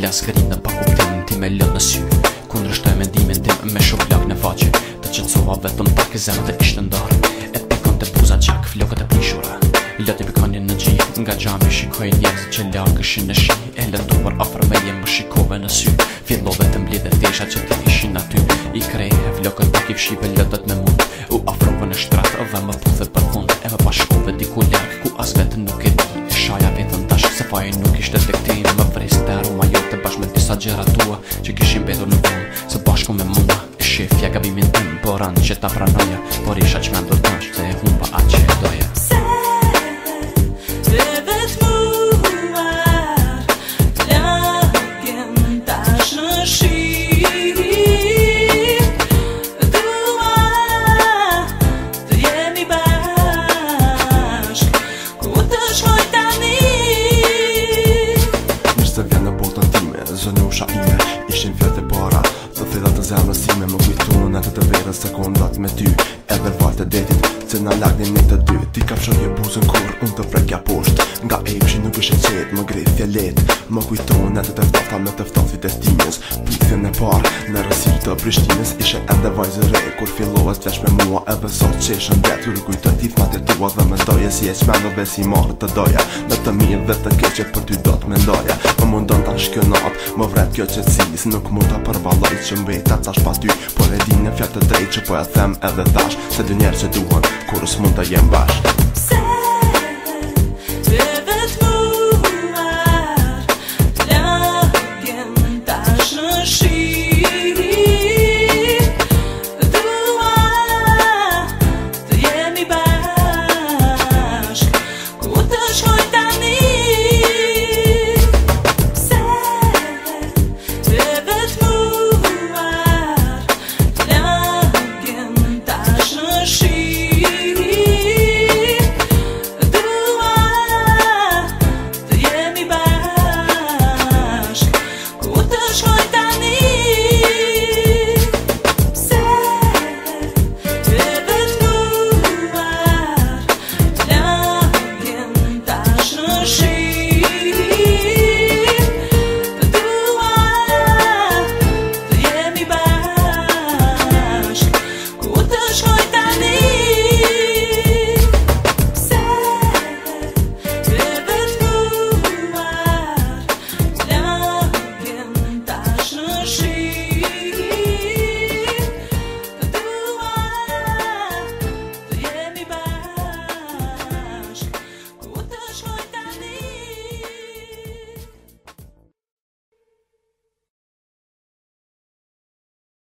Flas kërin dhe u planin ti me lën në sy Kundrë shtoj me dimin tim me shumë lak në faqe Të qëtësova vetëm pak e zemët e ishtë ndarë E të pikon të buza qak, flokët e pishura Lët i pikoni në gji, nga gjami shikoj njëzë që lak është në shi E lëtu për afrë me jemë shikove në sy Fjellove të mblidhe thesha që ti ishin aty I krej, flokët pak i fshive lëtët me T'a gjera tua, që kishim petur në punë, së bashkëm me mëma Kështë e fja gabi po me në punë, por anë qeta pra noja Por i shach me andorëtash, dhe rumpa Se, dhe vetë muar, t'la gje më tash në shqip Dua, dhe jemi bashk, Ishtë në fjetë e bërë Do fillat të zemrë si më kujtë në E të të vede së me ty edhe fal të detit Se në lagni një të dy Ti kapshon një buzën kur unë të frekja posht Nga epshi nuk është e qetë Më grejt fja let Më kujton e të të me të ftofti të stimës Pithin e par në rësir të prishtimës Ishe edhe vajzë re Kur fillohes të vesh me mua Edhe sot që ishën det Kur kujtoj tit ma të tua dhe me doje Si e qmen besi marë të doja Me të mirë dhe të keqe për të mendoja mundon të Më vret kjo qëtësi Si nuk mund të përvaloj që mbejta tash pas ty Por e di në fjatë të drejt që po e them edhe thash Se dy njerë se duhen, kuru se mundaj e në